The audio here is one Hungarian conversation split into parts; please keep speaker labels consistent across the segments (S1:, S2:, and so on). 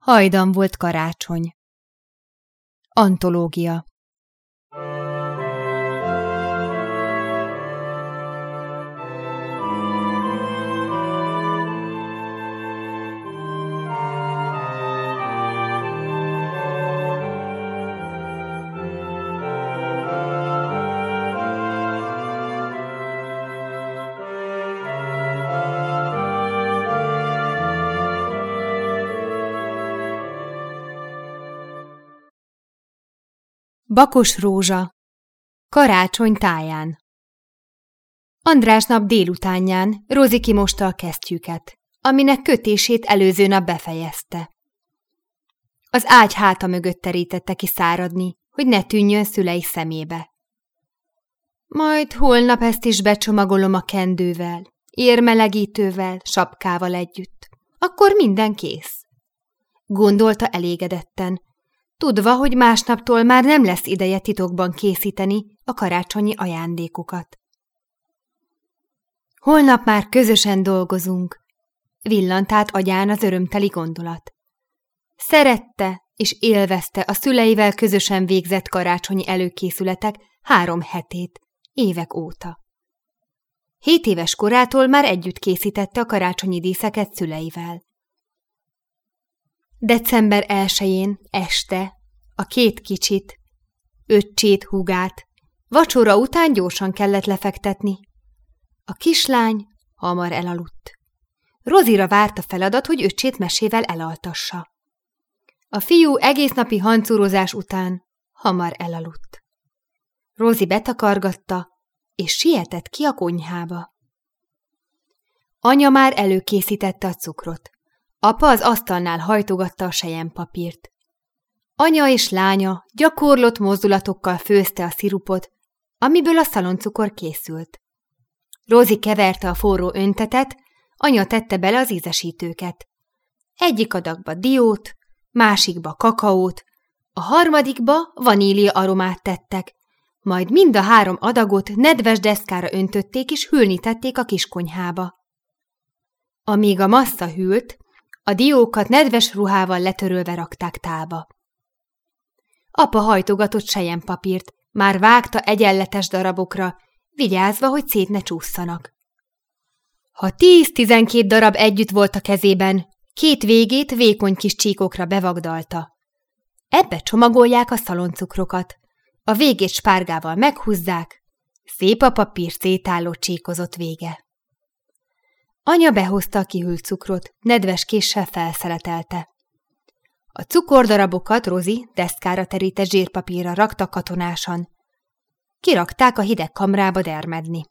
S1: Hajdan volt karácsony. Antológia Bakos rózsa Karácsony táján András nap délutánján Rozi kimosta a kesztyűket, aminek kötését előző nap befejezte. Az ágy háta mögött terítette ki száradni, hogy ne tűnjön szülei szemébe. Majd holnap ezt is becsomagolom a kendővel, érmelegítővel, sapkával együtt. Akkor minden kész. Gondolta elégedetten, tudva, hogy másnaptól már nem lesz ideje titokban készíteni a karácsonyi ajándékokat. Holnap már közösen dolgozunk, villant át agyán az örömteli gondolat. Szerette és élvezte a szüleivel közösen végzett karácsonyi előkészületek három hetét, évek óta. Hét éves korától már együtt készítette a karácsonyi díszeket szüleivel. December elsején, este, a két kicsit, öccsét húgát, vacsora után gyorsan kellett lefektetni. A kislány hamar elaludt. Rozira várt a feladat, hogy öccsét mesével elaltassa. A fiú egész napi hancúrozás után hamar elaludt. Rozi betakargatta, és sietett ki a konyhába. Anya már előkészítette a cukrot. Apa az asztalnál hajtogatta a sejempapírt. Anya és lánya gyakorlott mozdulatokkal főzte a szirupot, amiből a szaloncukor készült. Rózi keverte a forró öntetet, anya tette bele az ízesítőket. Egyik adagba diót, másikba kakaót, a harmadikba vanília aromát tettek, majd mind a három adagot nedves deszkára öntötték és hűlni tették a kiskonyhába. Amíg a massza hűlt, a diókat nedves ruhával letörölve rakták tába. Apa hajtogatott sejempapírt, már vágta egyenletes darabokra, vigyázva, hogy szét ne csúszanak. Ha tíz-tizenkét darab együtt volt a kezében, két végét vékony kis csíkokra bevagdalta. Ebbe csomagolják a szaloncukrokat, a végét spárgával meghúzzák, szép a papír szétálló csíkozott vége. Anya behozta a kihűlt cukrot, nedves késsel felszeletelte. A cukordarabokat Rozi deszkára terített zsírpapírra rakta katonásan. Kirakták a hideg kamrába dermedni.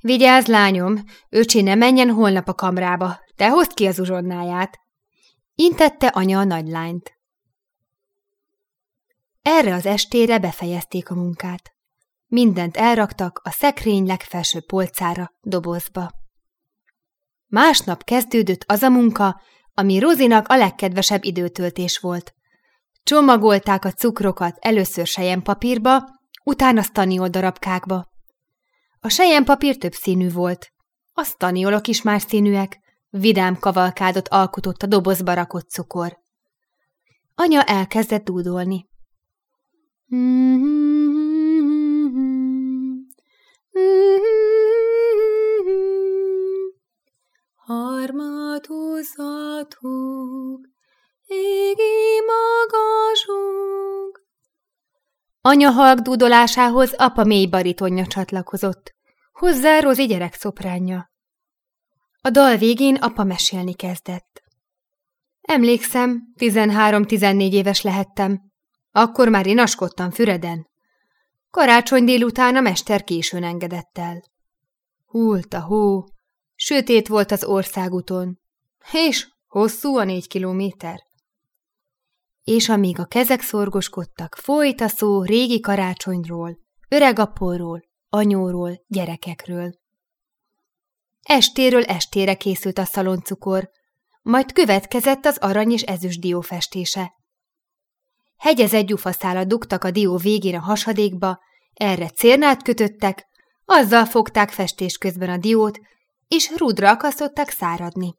S1: Vigyázz, lányom, öcsi ne menjen holnap a kamrába, te hozd ki az uzsodnáját. Intette anya a nagylányt. Erre az estére befejezték a munkát. Mindent elraktak a szekrény legfelső polcára, dobozba. Másnap kezdődött az a munka, ami Rozinak a legkedvesebb időtöltés volt. Csomagolták a cukrokat először papírba, utána staniol darabkákba. A sejempapír több színű volt. A staniolok is más színűek, vidám kavalkádot alkotott a dobozba rakott cukor. Anya elkezdett dúdolni. Harmadozhatunk, égi magasunk. Anya halk dúdolásához apa mély baritonja csatlakozott, hozzá Rozi gyerek szopránja. A dal végén apa mesélni kezdett. Emlékszem, tizenhárom-tizennégy éves lehettem. Akkor már inaskodtam Füreden. Karácsony délután a mester későn engedett el. Hult a hó, Sötét volt az országúton, és hosszú a négy kilométer. És amíg a kezek szorgoskodtak, folyt a szó régi karácsonyról, öregapóról, anyóról, gyerekekről. Estéről estére készült a szaloncukor, majd következett az arany és ezüst dió festése. Hegyezett gyufaszálat dugtak a dió végén a hasadékba, erre cérnát kötöttek, azzal fogták festés közben a diót, és rudra akasztották száradni.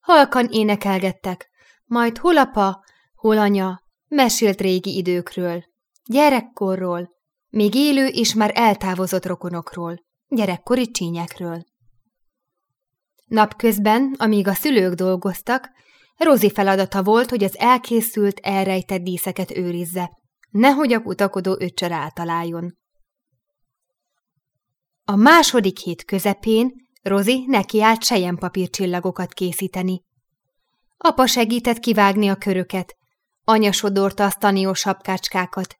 S1: Halkan énekelgettek, Majd hol apa, hol anya, mesélt régi időkről, gyerekkorról, még élő és már eltávozott rokonokról, gyerekkori csínyekről. Napközben, amíg a szülők dolgoztak, Rozi feladata volt, hogy az elkészült, elrejtett díszeket őrizze, nehogy a kutakodó öccse rátaláljon. A második hét közepén Rozi nekiállt csillagokat készíteni. Apa segített kivágni a köröket, anya sodorta a stanió sapkácskákat,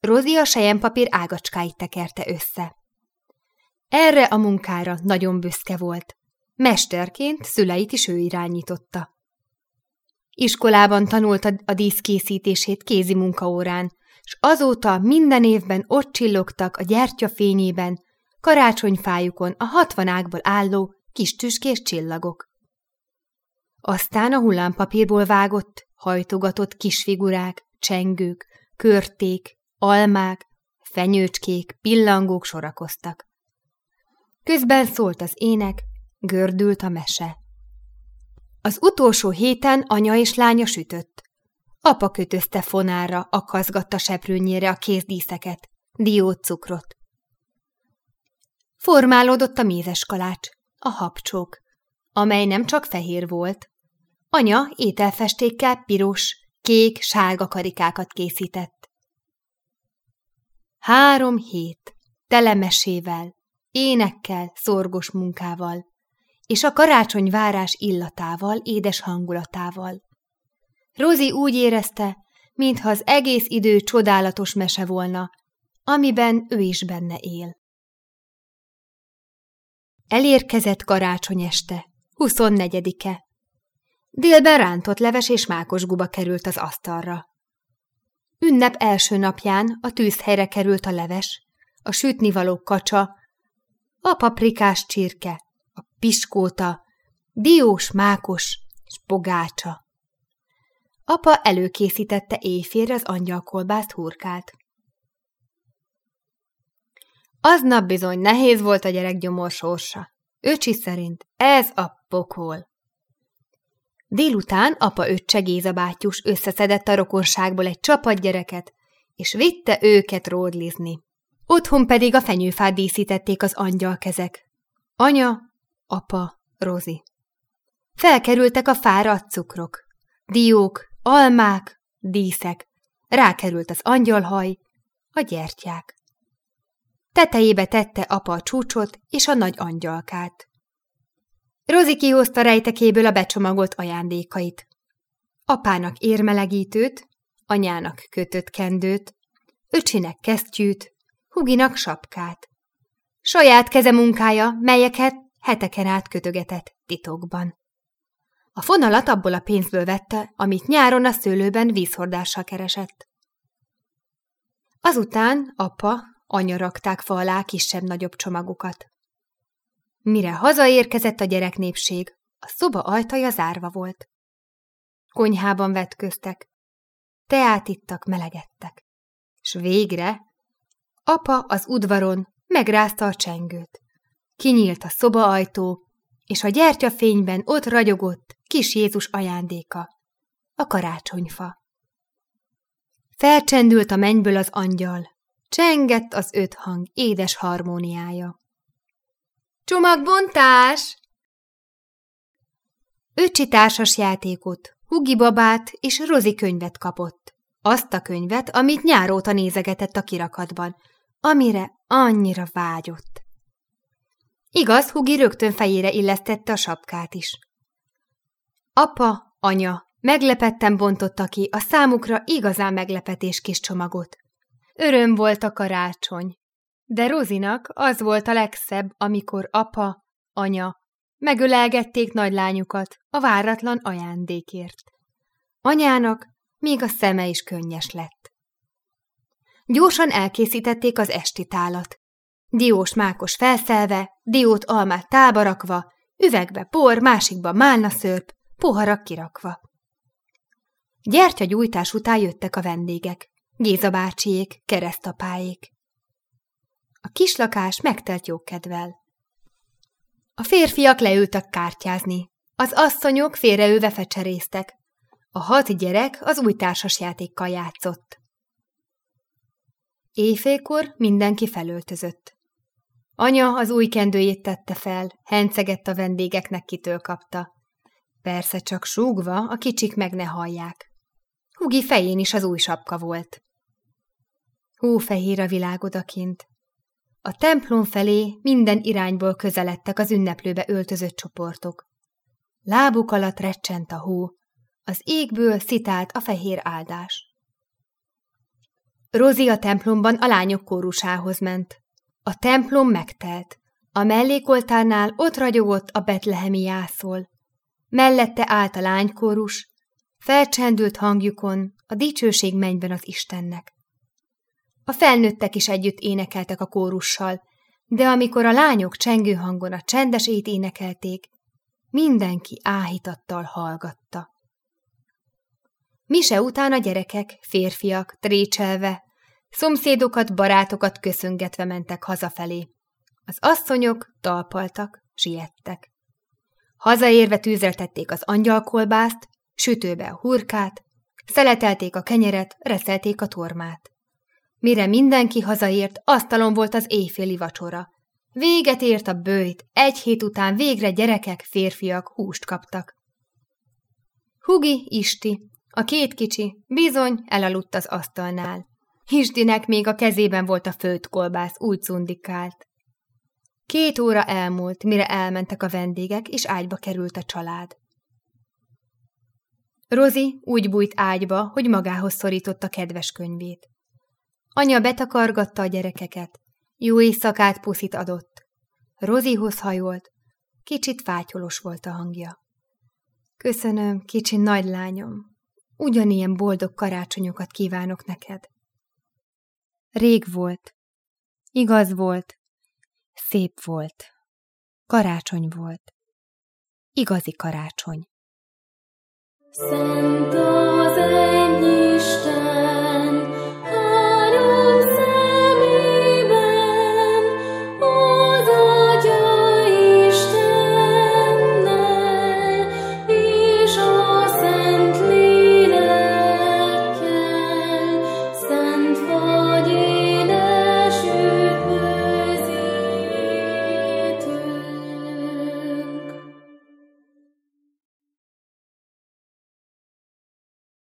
S1: Rozi a sejempapír ágacskáit tekerte össze. Erre a munkára nagyon büszke volt. Mesterként szüleit is ő irányította. Iskolában tanulta a díszkészítését kézi munkaórán, s azóta minden évben ott csillogtak a gyertya fényében, karácsonyfájukon a hatvan ágból álló kis tüskés csillagok. Aztán a hullámpapírból vágott, hajtogatott kisfigurák, csengők, körték, almák, fenyőcskék, pillangók sorakoztak. Közben szólt az ének, gördült a mese. Az utolsó héten anya és lánya sütött. Apa kötözte fonára, akaszgatta seprőnyére a kézdíszeket, diócukrot. Formálódott a mézes kalács, a habcsók, amely nem csak fehér volt. Anya ételfestékkel piros, kék, sárga karikákat készített. Három hét, telemesével, énekkel, szorgos munkával, és a karácsonyvárás illatával, édes hangulatával. Rozi úgy érezte, mintha az egész idő csodálatos mese volna, amiben ő is benne él. Elérkezett karácsony este, 24-e. Délben rántott leves és mákos guba került az asztalra. Ünnep első napján a tűzhelyre került a leves, a sütnivaló kacsa, a paprikás csirke, a piskóta, diós mákos és pogácsa. Apa előkészítette éjfélre az angyalkolbászt hurkát. Aznap bizony nehéz volt a gyerek gyomor. Öcsi szerint ez a pokol. Délután apa öccse Géza bátyus összeszedett a rokonságból egy csapat gyereket, és vitte őket ródlizni. Otthon pedig a fenyőfát díszítették az angyalkezek. Anya, apa, Rozi. Felkerültek a fára a cukrok, diók, almák, díszek, rákerült az angyalhaj, a gyertyák. Tetejébe tette apa a csúcsot és a nagy angyalkát. Rozi kihozta rejtekéből a becsomagolt ajándékait. Apának érmelegítőt, anyának kötött kendőt, öcsinek kesztyűt, huginak sapkát. Saját keze munkája, melyeket heteken át kötögetett titokban. A fonalat abból a pénzből vette, amit nyáron a szőlőben vízhordással keresett. Azután apa, anya rakták fa alá kisebb-nagyobb csomagokat. Mire hazaérkezett a gyereknépség, a szoba ajtaja zárva volt. Konyhában vetköztek, teát ittak, melegedtek. S végre apa az udvaron megrázta a csengőt. Kinyílt a szoba ajtó, és a gyertyafényben ott ragyogott kis Jézus ajándéka, a karácsonyfa. Felcsendült a mennyből az angyal, csengett az öt hang édes harmóniája. Csomagbontás! Öcsi társas játékot, Hugi babát és Rozi könyvet kapott. Azt a könyvet, amit nyáróta nézegetett a kirakatban, amire annyira vágyott. Igaz, Hugi rögtön fejére illesztette a sapkát is. Apa, anya, meglepetten bontotta ki a számukra igazán meglepetés kis csomagot. Öröm volt a karácsony, de Rozinak az volt a legszebb, amikor apa, anya megölelgették nagylányukat a váratlan ajándékért. Anyának még a szeme is könnyes lett. Gyorsan elkészítették az esti tálat. Diós mákos felszelve, diót almát tábarakva, üvegbe por, másikba málna szörp, poharak kirakva. gyújtás után jöttek a vendégek. Géza bácsiék, keresztapáék. A kislakás megtelt jókedvel. A férfiak leültek kártyázni, az asszonyok félreülve fecseréztek. A hat gyerek az új társasjátékkal játszott. Éjfélkor mindenki felöltözött. Anya az új kendőjét tette fel, hencegett a vendégeknek, kitől kapta. Persze csak súgva, a kicsik meg ne hallják. Hugi fején is az új sapka volt. Hófehér a világ odakint. A templom felé minden irányból közeledtek az ünneplőbe öltözött csoportok. Lábuk alatt recsent a hó, az égből szitált a fehér áldás. Rozi a templomban a lányok kórusához ment. A templom megtelt. A mellékoltárnál ott ragyogott a betlehemi jászol. Mellette állt a lánykórus, felcsendült hangjukon a dicsőség mennyben az Istennek. A felnőttek is együtt énekeltek a kórussal, de amikor a lányok csengő hangon a csendes ét énekelték, mindenki áhítattal hallgatta. Mise után a gyerekek, férfiak, trécselve, szomszédokat, barátokat köszöngetve mentek hazafelé. Az asszonyok talpaltak, siettek. Hazaérve tűzre tették az angyalkolbászt, sütőbe a hurkát, szeletelték a kenyeret, reszelték a tormát. Mire mindenki hazaért, asztalon volt az éjféli vacsora. Véget ért a bőjt, egy hét után végre gyerekek, férfiak húst kaptak. Hugi, Isti, a két kicsi bizony elaludt az asztalnál. Istinek még a kezében volt a főtt kolbász, úgy cundikált. Két óra elmúlt, mire elmentek a vendégek, és ágyba került a család. Rozi úgy bújt ágyba, hogy magához szorította kedves könyvét. Anya betakargatta a gyerekeket, jó éjszakát puszit adott. Rozihoz hajolt, kicsit fátyolos volt a hangja. Köszönöm, kicsi nagy lányom, ugyanilyen boldog karácsonyokat kívánok neked. Rég volt, igaz volt, szép volt, karácsony volt, igazi karácsony. Szent az ennyi